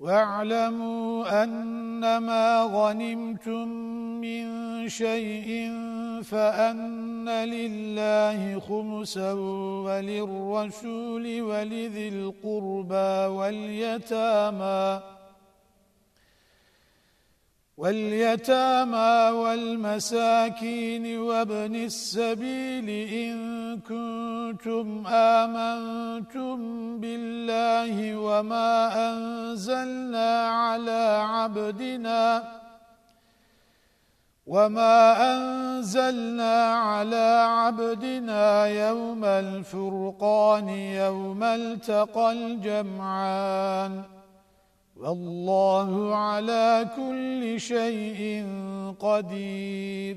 واعلموا أنما غنمتم من شيء فأن لله خمسا وللرسول ولذي القربى واليتامى واليتامى والمساكين وابن السبيل إن كنتم آمنتم بالله وما أنزلنا على عبدنا وما أنزلنا على عبدنا يوم الفرقان يوم التقى الجمعان. والله على كل شيء قدير.